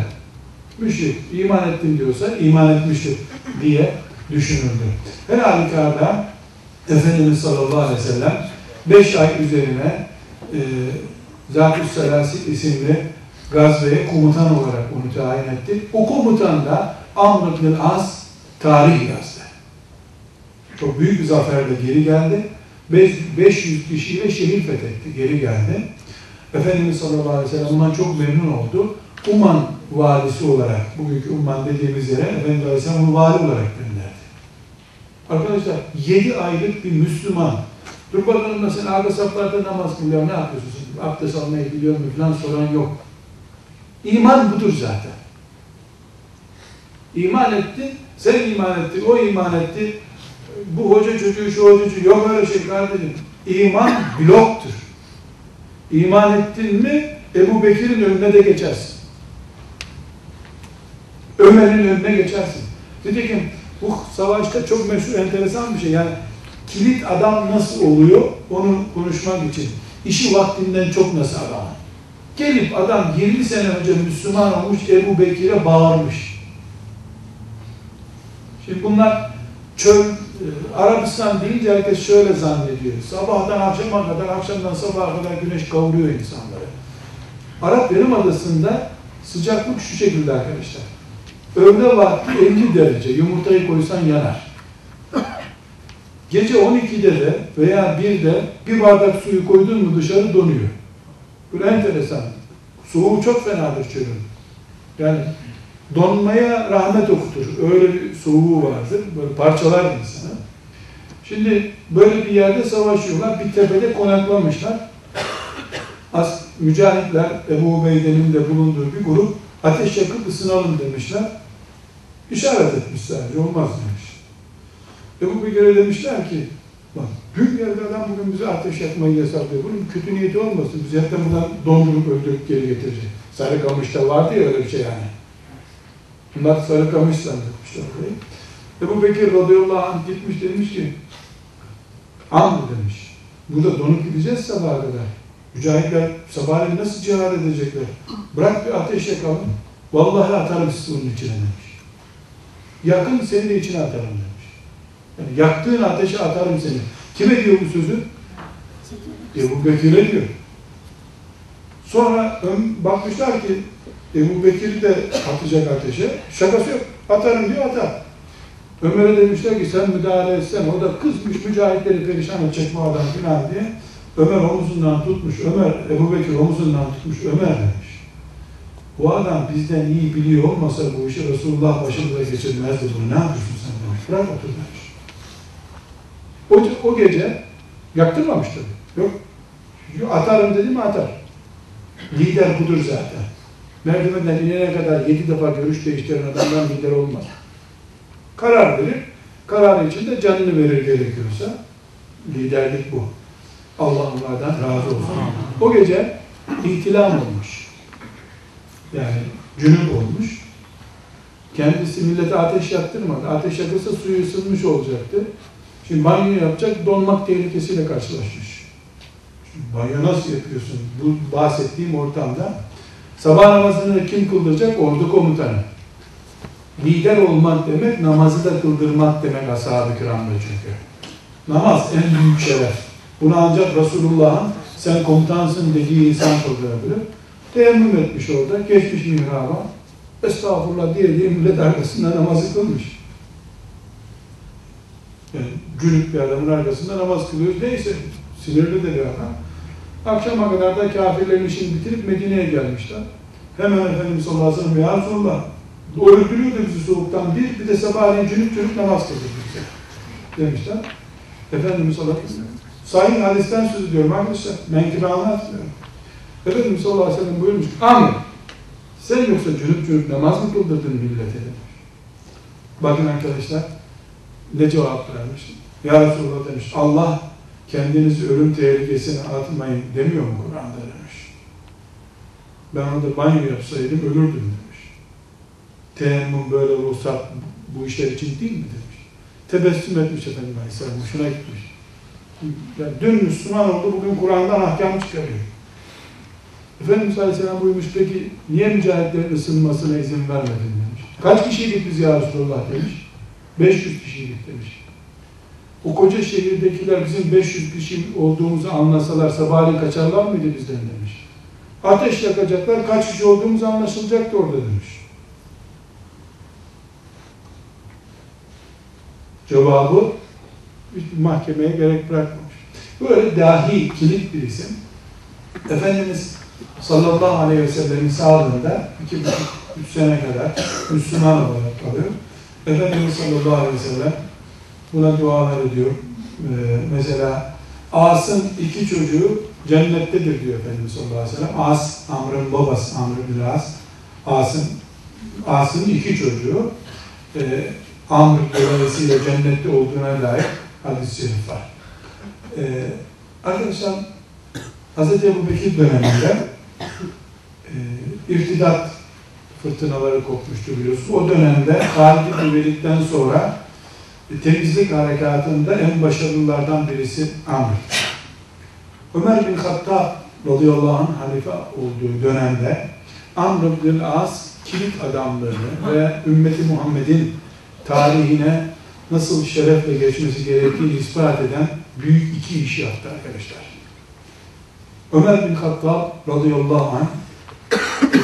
Müşrik iman ettim diyorsa iman etmiştir diye düşünüldü. Her halükarda Efendimiz sallallahu aleyhi ve sellem beş ay üzerine e, Zat-ı isimli gazveye komutan olarak onu tayin etti. O komutan da Amr ibn As tarih yazdı. Çok büyük bir zaferle geri geldi. 500 kişiyle şehir fethetti, geri geldi. Efendimiz sallallahu aleyhi ve sellem bundan çok memnun oldu. Uman valisi olarak, bugünkü Uman dediğimiz yere Efendimiz aleyhisselam onu vali olarak gönderdi. Arkadaşlar 7 aylık bir Müslüman, dur bakalım sen arka saflarda namaz kılıyor, ne yapıyorsun? Abdest almayı biliyor mu falan soran yok. İman budur zaten. İman etti, sen iman ettin, o iman etti. Bu hoca çocuğu, şu hoca çocuğu, yok öyle şey kardeşim. İman bloktur. İman ettin mi Ebu Bekir'in önüne de geçersin. Ömer'in önüne geçersin. Nitekim bu savaşta çok meşhur, enteresan bir şey. Yani kilit adam nasıl oluyor onu konuşmak için. İşi vaktinden çok nasıl adam. Gelip adam 20 sene önce Müslüman olmuş Ebu Bekir'e bağırmış. Şimdi bunlar çöl, Arabistan deyince herkes şöyle zannediyor. Sabahtan akşama kadar, akşamdan sabaha kadar güneş kavuruyor insanları. Arap Yarımadası'nda sıcaklık şu şekilde arkadaşlar. Öğle vakti 50 derece, yumurtayı koysan yanar. Gece 12'de de veya 1'de bir bardak suyu koydun mu dışarı donuyor. Bu enteresan. Soğuğu çok fenadır çölün. Yani donmaya rahmet okutur. Öyle bir soğuğu vardır. Böyle parçalar insanı. Şimdi böyle bir yerde savaşıyorlar. Bir tepede konaklamışlar. As mücahitler, Ebu Ubeyde'nin de bulunduğu bir grup ateş yakıp ısınalım demişler. İşaret etmiş sadece. Olmaz demiş. Ebu Bekir'e demişler ki bak dün geldi adam bugün bize ateş yakmayı yasaklıyor. Bunun kötü niyeti olmasın. Biz zaten buradan dondurup öldürüp geri getirecek. Sarıkamış'ta vardı ya öyle bir şey yani. Bunlar Sarıkamış zannetmişler orayı. Ebu Bekir radıyallahu anh gitmiş demiş ki Amr demiş. Burada donup gideceğiz sabaha kadar. Mücahitler sabahleyin nasıl cihad edecekler? Bırak bir ateş yakalım. Vallahi atarım sizi onun içine demiş. Yakın seni de içine atarım demiş. Yani yaktığın ateşe atarım seni. Kime diyor bu sözü? Ebu Bekir'e diyor. Sonra bakmışlar ki Ebu Bekir'i de atacak ateşe. Şakası yok. Atarım diyor atar. Ömer'e demişler ki sen müdahale etsen o da kızmış mücahitleri perişan edecek bu adam filan diye. Ömer omuzundan tutmuş. Ömer, Ebu Bekir omuzundan tutmuş. Ömer demiş. Bu adam bizden iyi biliyor olmasa bu işi Resulullah başımıza geçirmezdi bunu. Ne yapıyorsun sen demiş. Bırak otur demiş. O, o gece yaktırmamış tabii. Yok. Atarım dedi mi atar. Lider budur zaten. Merdivenden inene kadar yedi defa görüş değiştiren adamdan lider olmaz. Karar verir. Kararı için de canını verir gerekiyorsa. Liderlik bu. Allah onlardan razı olsun. O gece ihtilam olmuş. Yani cünüp olmuş. Kendisi millete ateş yaktırmadı. Ateş yakırsa suyu ısınmış olacaktı. Şimdi banyo yapacak, donmak tehlikesiyle karşılaşmış. Şimdi banyo nasıl yapıyorsun? Bu bahsettiğim ortamda Sabah namazını kim kıldıracak? Ordu komutanı. Lider olmak demek, namazı da kıldırmak demek ashab-ı kiramda çünkü. Namaz en büyük şeref. Bunu ancak Resulullah'ın sen komutansın dediği insan kıldırabilir. Teyemmüm etmiş orada, geçmiş mihraba. Estağfurullah diye diye millet arkasında namazı kılmış. Yani cünüp bir adamın arkasında namaz kılıyoruz. Neyse, sinirli de bir adam. Akşama kadar da kafirlerin işini bitirip Medine'ye gelmişler. Hemen Efendimiz sallallahu aleyhi ve sellem ya Resulallah öldürüyordu bizi soğuktan bir, bir de sabahleyin cünüp cünüp namaz kıldık bize. Demişler. Efendimiz sallallahu aleyhi ve sellem. Sayın hadisten söz ediyorum arkadaşlar. Menkıbe anlatmıyorum. Efendimiz sallallahu aleyhi ve sellem buyurmuş. Amr, sen yoksa cünüp cünüp namaz mı kıldırdın millete. Bakın arkadaşlar ne cevap vermiş. Ya Resulallah demiş. Allah kendinizi ölüm tehlikesine atmayın demiyor mu Kur'an'da demiş. Ben orada banyo yapsaydım ölürdüm demiş. Teyemmüm böyle ruhsat bu işler için değil mi demiş. Tebessüm etmiş efendim Aleyhisselam. Hoşuna gitmiş. Yani dün Müslüman oldu, bugün Kur'an'dan ahkam çıkarıyor. Efendimiz Aleyhisselam buyurmuş, peki niye mücahitlerin ısınmasına izin vermedin demiş. Kaç kişiydik biz ya Resulullah demiş. 500 kişiydik demiş. O koca şehirdekiler bizim 500 kişi olduğumuzu anlasalar sabahleyin kaçarlar mıydı bizden demiş. Ateş yakacaklar, kaç kişi olduğumuz anlaşılacaktı orada demiş. Cevabı mahkemeye gerek bırakmamış. Böyle dahi, kilit bir isim. Efendimiz sallallahu aleyhi ve sellem'in sağlığında iki buçuk, üç sene kadar Müslüman olarak kalıyor. Efendimiz sallallahu aleyhi ve sellem buna dualar ediyor. Ee, mesela As'ın iki çocuğu cennettedir diyor Efendimiz sallallahu aleyhi ve sellem. As, Amr'ın babası, Amr bin As. As'ın As'ın iki çocuğu e, Amr dolayısıyla cennette olduğuna dair hadis-i şerif var. Ee, arkadaşlar Hz. Ebu Bekir döneminde e, irtidat fırtınaları kopmuştu biliyorsunuz. O dönemde Halid bin Velid'den sonra e, temizlik harekatında en başarılılardan birisi Amr. Ömer bin Hattab radıyallahu anh halife olduğu dönemde Amr bin As kilit adamlığını ve ümmeti Muhammed'in tarihine nasıl şerefle geçmesi gerektiğini ispat eden büyük iki iş yaptı arkadaşlar. Ömer bin Hattab radıyallahu anh e,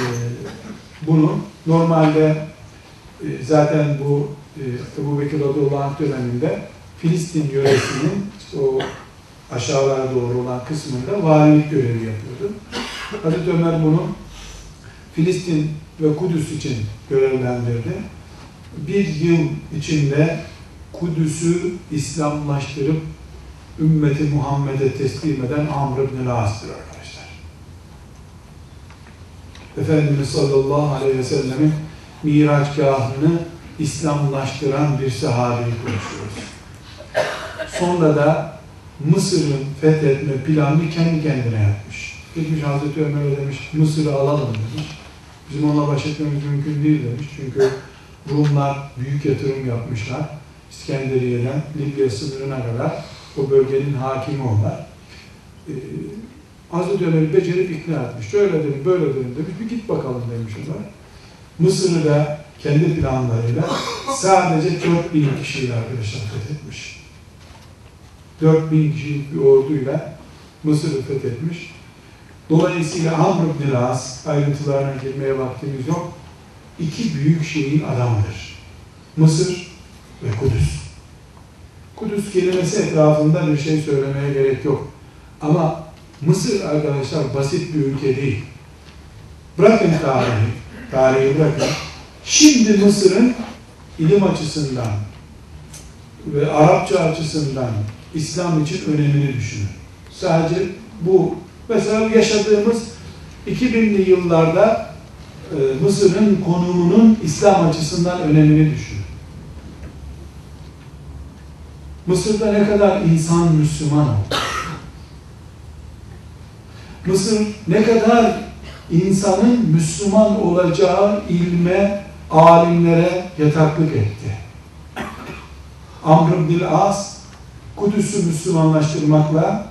bunu normalde e, zaten bu Ebu Bekir radıyallahu döneminde Filistin yöresinin o aşağılara doğru olan kısmında valilik görevi yapıyordu. Hazreti Ömer bunu Filistin ve Kudüs için görevlendirdi. Bir yıl içinde Kudüs'ü İslamlaştırıp ümmeti Muhammed'e teslim eden Amr ibn As'tır arkadaşlar. Efendimiz sallallahu aleyhi ve sellemin miraçgahını İslamlaştıran bir sahabeyi konuşuyoruz. Sonra da Mısır'ın fethetme planını kendi kendine yapmış. Gitmiş Hazreti Ömer'e demiş, Mısır'ı alalım demiş. Bizim onunla baş etmemiz mümkün değil demiş. Çünkü Rumlar büyük yatırım yapmışlar. İskenderiye'den Libya sınırına kadar o bölgenin hakimi onlar. Ee, Hazreti Ömer'i becerip ikna etmiş. Şöyle dedim, böyle dedim demiş. Bir git bakalım demiş onlar. Mısır'ı da kendi planlarıyla sadece 4000 kişiyle arkadaşlar fethetmiş. 4000 kişilik bir orduyla Mısır'ı fethetmiş. Dolayısıyla Amr ibn As ayrıntılarına girmeye vaktimiz yok. İki büyük şeyin adamıdır. Mısır ve Kudüs. Kudüs kelimesi etrafında bir şey söylemeye gerek yok. Ama Mısır arkadaşlar basit bir ülke değil. Bırakın tarihi, tarihi bırakın. Şimdi Mısır'ın ilim açısından ve Arapça açısından İslam için önemini düşünün. Sadece bu, mesela yaşadığımız 2000'li yıllarda e, Mısır'ın konumunun İslam açısından önemini düşünün. Mısır'da ne kadar insan Müslüman oldu. Mısır ne kadar insanın Müslüman olacağı ilme, alimlere yataklık etti. Amr bin As, Kudüs'ü Müslümanlaştırmakla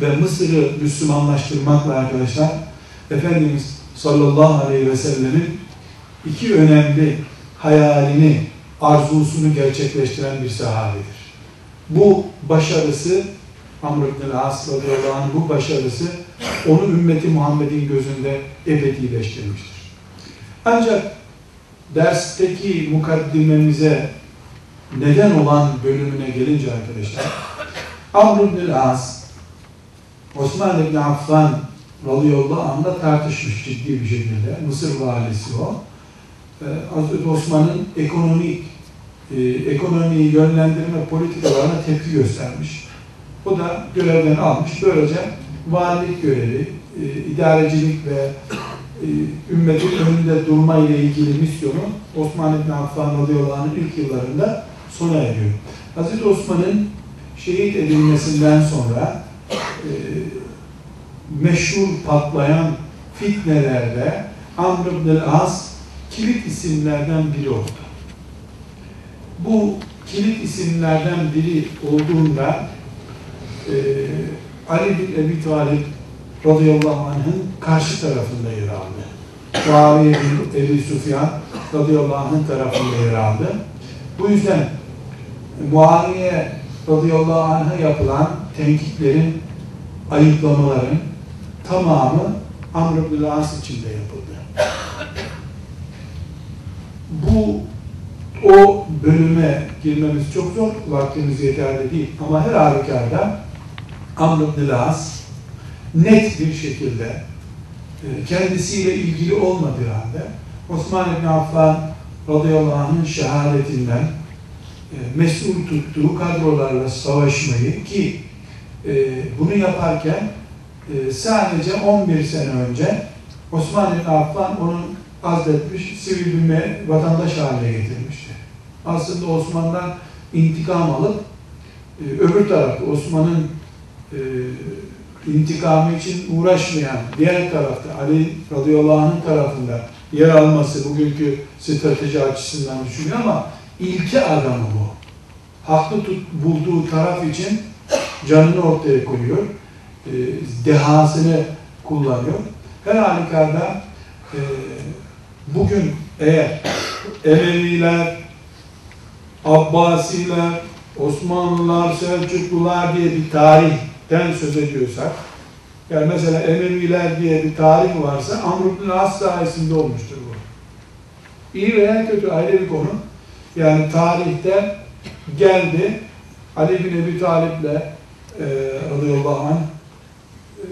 ve Mısır'ı Müslümanlaştırmakla arkadaşlar, Efendimiz sallallahu aleyhi ve sellemin iki önemli hayalini, arzusunu gerçekleştiren bir sahabedir. Bu başarısı Amr ibn al-As radıyallahu anh bu başarısı onu ümmeti Muhammed'in gözünde ebedileştirmiştir. Ancak dersteki mukaddimemize neden olan bölümüne gelince arkadaşlar Amr ibn as Osman ibn Affan radıyallahu anh'la tartışmış ciddi bir şekilde. Mısır valisi o. Ee, Hazreti Osman'ın ekonomik e, ekonomiyi yönlendirme politikalarına tepki göstermiş. O da görevden almış. Böylece valilik görevi, e, idarecilik ve ümmetin önünde durma ile ilgili misyonu Osman İbni Affan radıyallahu ilk yıllarında sona eriyor. Hazreti Osman'ın şehit edilmesinden sonra e, meşhur patlayan fitnelerde Amr ibn As kilit isimlerden biri oldu. Bu kilit isimlerden biri olduğunda e, Ali bin Ebi Talib radıyallahu anh'ın karşı tarafında yer aldı. Muaviye bin Ebi Sufyan radıyallahu anh'ın tarafında yer aldı. Bu yüzden Muaviye radıyallahu anh'a yapılan tenkitlerin, ayıplamaların tamamı Amr ibn As içinde yapıldı. Bu o bölüme girmemiz çok zor, vaktimiz yeterli değil ama her halükarda Amr ibn As net bir şekilde e, kendisiyle ilgili olmadığı halde Osman ibn Affan radıyallahu anh'ın şehadetinden e, mesul tuttuğu kadrolarla savaşmayı ki e, bunu yaparken sadece 11 sene önce Osman ibn Affan onu azletmiş, sivil bir vatandaş haline getirmişti. Aslında Osman'dan intikam alıp öbür tarafta Osman'ın intikamı için uğraşmayan diğer tarafta Ali radıyallahu anh'ın tarafında yer alması bugünkü strateji açısından düşünüyor ama ilke adamı bu. Haklı tut, bulduğu taraf için canını ortaya koyuyor. E, dehasını kullanıyor. Her halükarda e, bugün eğer Emeviler, Abbasiler, Osmanlılar, Selçuklular diye bir tarih den söz ediyorsak, yani mesela Emeviler diye bir tarih varsa Amr ibn As sayesinde olmuştur bu. İyi veya kötü ayrı bir konu. Yani tarihte geldi Ali bin Ebi Talib'le e, radıyallahu anh e,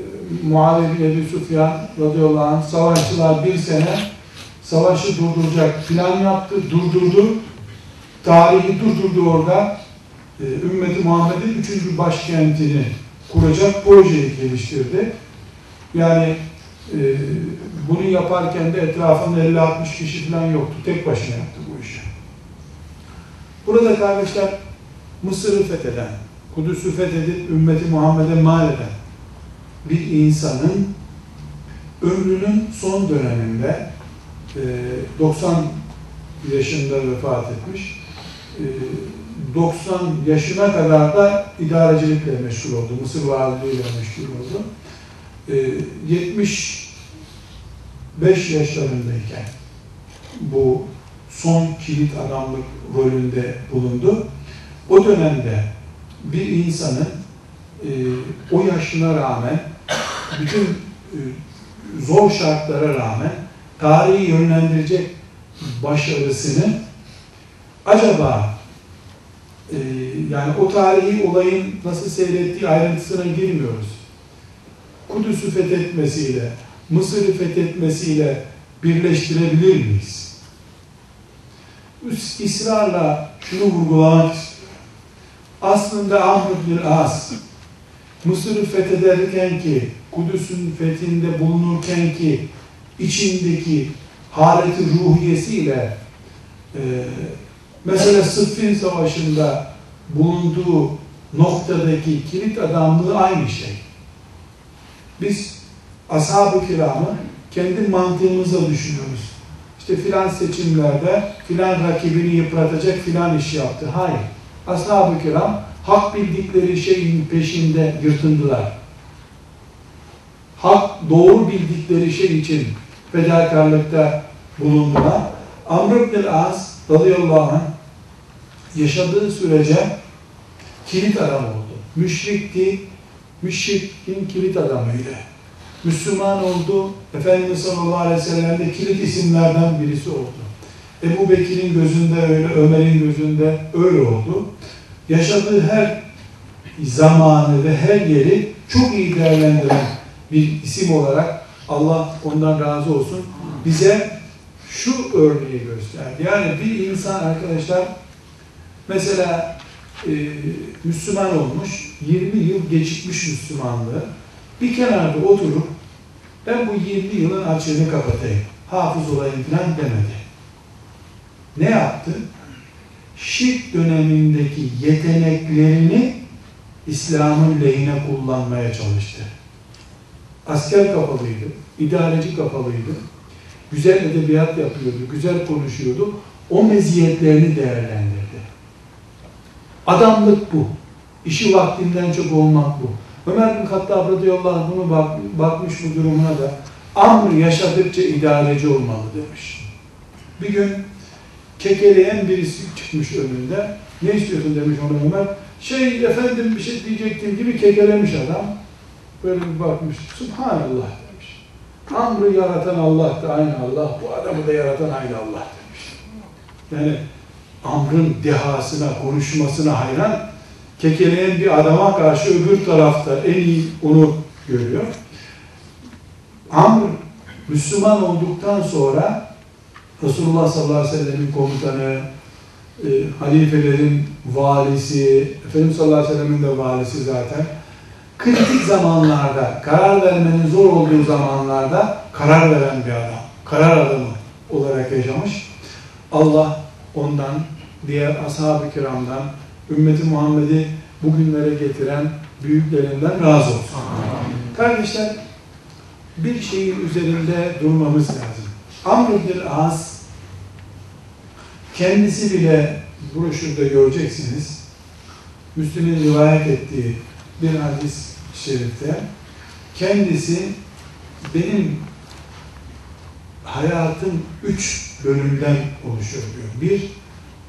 Muaviye bin Ebi Sufyan radıyallahu anh savaşçılar bir sene savaşı durduracak plan yaptı, durdurdu. Tarihi durdurdu orada. E, Ümmeti Muhammed'in üçüncü başkentini kuracak projeyi geliştirdi. Yani e, bunu yaparken de etrafında 50-60 kişi falan yoktu. Tek başına yaptı bu işi. Burada kardeşler Mısır'ı fetheden, Kudüs'ü fethedip ümmeti Muhammed'e mal eden bir insanın ömrünün son döneminde e, 90 yaşında vefat etmiş. E, 90 yaşına kadar da idarecilikle meşgul oldu. Mısır valiliğiyle meşgul oldu. E, ee, 75 yaşlarındayken bu son kilit adamlık rolünde bulundu. O dönemde bir insanın e, o yaşına rağmen bütün e, zor şartlara rağmen tarihi yönlendirecek başarısını acaba ee, yani o tarihi olayın nasıl seyrettiği ayrıntısına girmiyoruz. Kudüs'ü fethetmesiyle, Mısır'ı fethetmesiyle birleştirebilir miyiz? İsrarla şunu vurgulamak. Aslında Ahmet bin As, Mısır'ı fethederken ki, Kudüs'ün fethinde bulunurken ki, içindeki haleti ruhiyesiyle e, Mesela Sıffin Savaşı'nda bulunduğu noktadaki kilit adamlığı aynı şey. Biz ashab-ı kiramı kendi mantığımızla düşünüyoruz. İşte filan seçimlerde filan rakibini yıpratacak filan iş yaptı. Hayır. Ashab-ı kiram hak bildikleri şeyin peşinde yırtındılar. Hak doğru bildikleri şey için fedakarlıkta bulundular. Amr ibn As radıyallahu anh yaşadığı sürece kilit adam oldu. Müşrikti, müşrikin kilit adamıydı. Müslüman oldu, Efendimiz sallallahu aleyhi ve sellem de kilit isimlerden birisi oldu. Ebu Bekir'in gözünde öyle, Ömer'in gözünde öyle oldu. Yaşadığı her zamanı ve her yeri çok iyi değerlendiren bir isim olarak Allah ondan razı olsun bize şu örneği gösterdi. Yani bir insan arkadaşlar mesela e, Müslüman olmuş, 20 yıl geçikmiş Müslümanlığı bir kenarda oturup ben bu 20 yılın açığını kapatayım, hafız olayım falan demedi. Ne yaptı? Şirk dönemindeki yeteneklerini İslam'ın lehine kullanmaya çalıştı. Asker kafalıydı, idareci kafalıydı, güzel edebiyat yapıyordu, güzel konuşuyordu, o meziyetlerini değerlendirdi. Adamlık bu. İşi vaktinden çok olmak bu. Ömer bin Hattab radıyallahu bunu bak, bakmış bu durumuna da Amr yaşadıkça idareci olmalı demiş. Bir gün kekeleyen birisi çıkmış önünde. Ne istiyorsun demiş ona Ömer. Şey efendim bir şey diyecektim gibi kekelemiş adam. Böyle bir bakmış. Subhanallah Amr'ı yaratan Allah da aynı Allah. Bu adamı da yaratan aynı Allah demiş. Yani Amr'ın dehasına, konuşmasına hayran. Kekeleyen bir adama karşı öbür tarafta en iyi onu görüyor. Amr Müslüman olduktan sonra Resulullah sallallahu aleyhi ve sellem'in komutanı, e, halifelerin valisi, Efendimiz sallallahu aleyhi ve sellem'in de valisi zaten. Kritik zamanlarda, karar vermenin zor olduğu zamanlarda karar veren bir adam, karar adamı olarak yaşamış. Allah ondan, diğer ashab-ı kiramdan, ümmeti Muhammed'i bugünlere getiren büyüklerinden razı olsun. Kardeşler, bir şeyin üzerinde durmamız lazım. Amr bin As kendisi bile broşürde göreceksiniz. Müslüm'ün rivayet ettiği bir hadis şerifte kendisi benim hayatım üç bölümden oluşuyor diyor. Bir,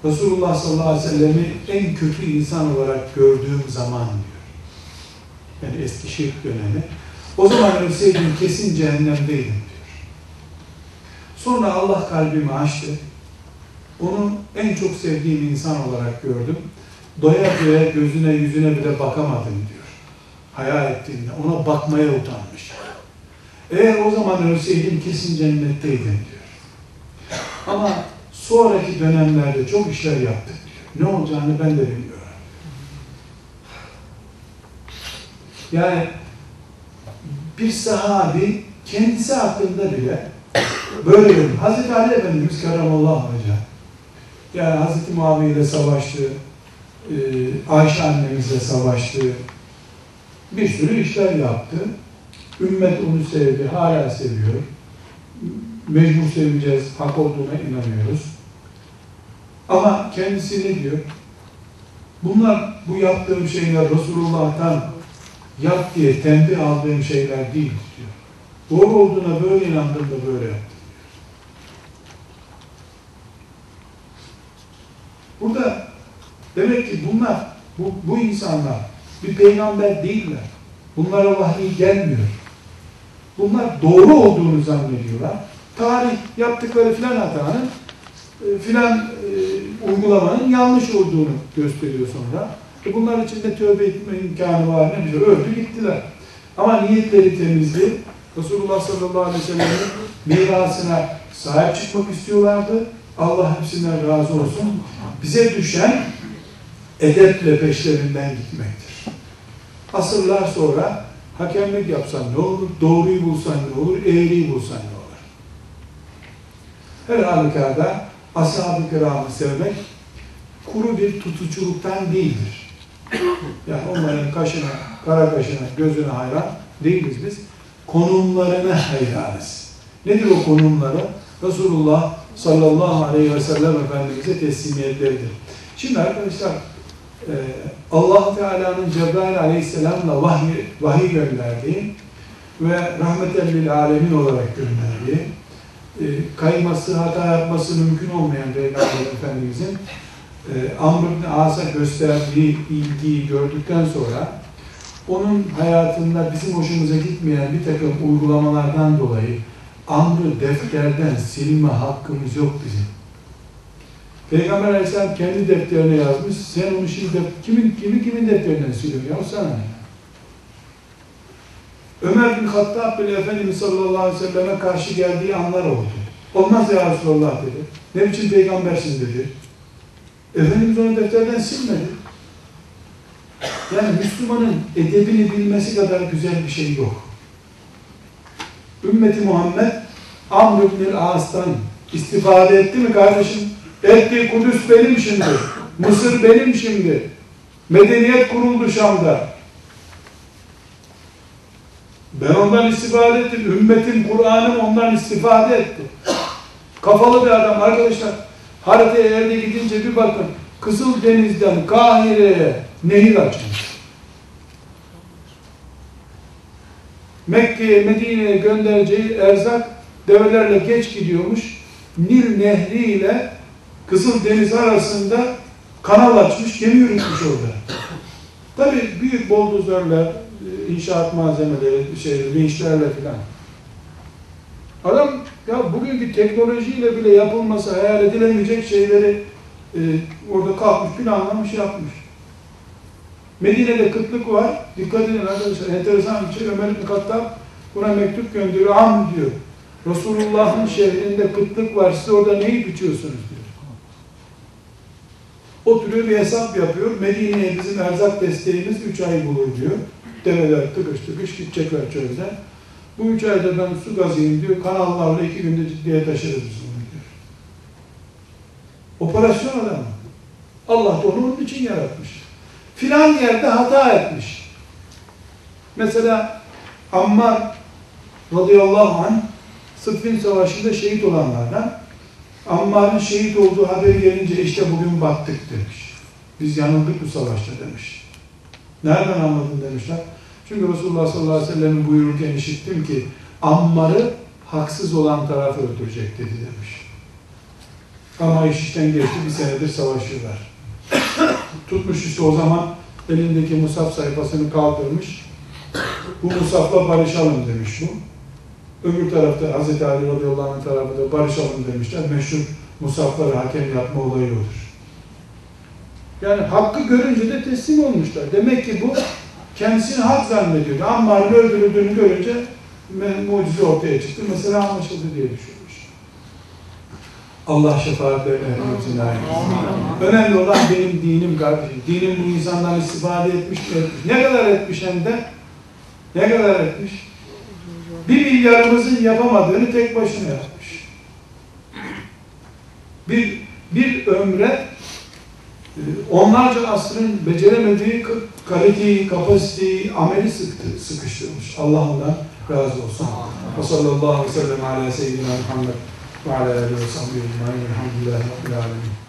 Resulullah sallallahu aleyhi ve sellem'i en kötü insan olarak gördüğüm zaman diyor. Yani eski şirk dönemi. O zaman ölseydim kesin cehennemdeydim diyor. Sonra Allah kalbimi açtı. Onu en çok sevdiğim insan olarak gördüm. Doya doya gözüne yüzüne bile bakamadım diyor. Hayal ettiğinde ona bakmaya utanmış. Eğer o zaman ölseydim kesin cennetteydim diyor. Ama sonraki dönemlerde çok işler yaptık diyor. Ne olacağını ben de bilmiyorum. Yani bir sahabi kendisi hakkında bile böyle dedim. Hazreti Ali Efendimiz Keramallahu Hoca yani Hazreti Muaviye ile savaştı, e, Ayşe annemizle savaştı, bir sürü işler yaptı. Ümmet onu sevdi, hala seviyor. Mecbur seveceğiz, hak olduğuna inanıyoruz. Ama kendisi ne diyor? Bunlar, bu yaptığım şeyler Resulullah'tan yap diye tembih aldığım şeyler değil diyor. Doğru olduğuna böyle inandım da böyle yaptım. Burada demek ki bunlar, bu, bu insanlar bir peygamber değiller. Bunlara vahiy gelmiyor. Bunlar doğru olduğunu zannediyorlar. Tarih yaptıkları filan hatanın e, filan e, uygulamanın yanlış olduğunu gösteriyor sonra. E bunlar için de tövbe etme imkanı var ne bize öldü gittiler. Ama niyetleri temizdi. Resulullah sallallahu aleyhi ve sellem'in mirasına sahip çıkmak istiyorlardı. Allah hepsinden razı olsun. Bize düşen edeple peşlerinden gitmektir. Asırlar sonra hakemlik yapsan ne olur, doğruyu bulsan ne olur, eğriyi bulsan ne olur. Her halükarda ashab-ı kiramı sevmek kuru bir tutuculuktan değildir. Yani onların kaşına, kara kaşına, gözüne hayran değiliz biz. Konumlarına hayranız. Nedir o konumları? Resulullah sallallahu aleyhi ve sellem Efendimiz'e teslimiyetleridir. Şimdi arkadaşlar e, allah Teala'nın Cebrail aleyhisselamla vahiy, vahiy gönderdiği ve rahmeten lil alemin olarak gönderdiği e, kayması, hata yapması mümkün olmayan Peygamber Efendimizin e, Amr ibn As'a gösterdiği ilgiyi gördükten sonra onun hayatında bizim hoşumuza gitmeyen bir takım uygulamalardan dolayı Amr'ı defterden silme hakkımız yok bizim. Peygamber Aleyhisselam kendi defterine yazmış. Sen onu şimdi kimin kimi kimin defterinden siliyorsun ya sana ne? Ömer bin Hattab bile Efendimiz sallallahu aleyhi ve selleme karşı geldiği anlar oldu. Olmaz ya Resulallah dedi. Ne biçim peygambersin dedi. Efendimiz onu defterden silmedi. Yani Müslümanın edebini bilmesi kadar güzel bir şey yok. Ümmeti Muhammed Amr ibn As'tan istifade etti mi kardeşim? Etti, Kudüs benim şimdi. Mısır benim şimdi. Medeniyet kuruldu Şam'da. Ben ondan istifade ettim. Ümmetin, Kur'an'ım ondan istifade etti. Kafalı bir adam arkadaşlar. Haritaya yerde gidince bir bakın. Kızıldeniz'den Kahire'ye nehir açmış. Mekke'ye, Medine'ye göndereceği erzak develerle geç gidiyormuş. Nil Nehri ile Kızıldeniz arasında kanal açmış, gemi yürütmüş orada. Tabii büyük boldozörler, e, inşaat malzemeleri, şey, vinçlerle filan. Adam ya bugünkü teknolojiyle bile yapılması hayal edilemeyecek şeyleri e, orada kalkmış, planlamış, yapmış. Medine'de kıtlık var. Dikkat edin arkadaşlar. Enteresan bir şey. Ömer İbn Kattab buna mektup gönderiyor. Am diyor. Resulullah'ın şehrinde kıtlık var. Siz orada neyi biçiyorsunuz diyor. Oturuyor bir hesap yapıyor. Medine'ye bizim erzak desteğimiz 3 ay bulur diyor. Develer tıkış tıkış gidecekler çölden. Bu üç ayda ben su gazıyım diyor. Kanallarla iki günde ciddiye taşırız biz bunu diyor. Operasyon adamı. Allah da onu onun için yaratmış. Filan yerde hata etmiş. Mesela Ammar radıyallahu anh Sıffin Savaşı'nda şehit olanlardan Ammar'ın şehit olduğu haberi gelince işte bugün battık demiş. Biz yanıldık bu savaşta demiş. Nereden anladın demişler. Çünkü Resulullah sallallahu aleyhi ve sellem'in buyururken işittim ki Ammar'ı haksız olan tarafı öldürecek dedi demiş. Ama iş işten geçti bir senedir savaşıyorlar. Tutmuş işte o zaman elindeki musaf sayfasını kaldırmış. Bu musafla barışalım demiş bu. Öbür tarafta Hazreti Ali radıyallahu anh tarafı da barışalım demişler. Meşhur musafları hakem yapma olayı odur. Yani hakkı görünce de teslim olmuşlar. Demek ki bu kendisini hak zannediyordu. Ammar'ın öldürüldüğünü görünce mucize ortaya çıktı. Mesela anlaşıldı diye düşünmüş. Allah şefaatlerini hepimizin. Önemli olan benim dinim kardeşim. Dinim bu insandan istifade etmiş mi etmiş. Ne kadar etmiş hem de? Ne kadar etmiş? Bir milyarımızın yapamadığını tek başına yapmış. Bir, bir ömre e, onlarca asrın beceremediği kaliteyi, kapasiteyi, ameli sıktı, sıkıştırmış. Allah ondan razı olsun. Ve sallallahu aleyhi ve sellem ala seyyidina Muhammed ve ala aleyhi ve sahbihi ecmaîn. Elhamdülillahi Rabbil alemin.